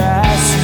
just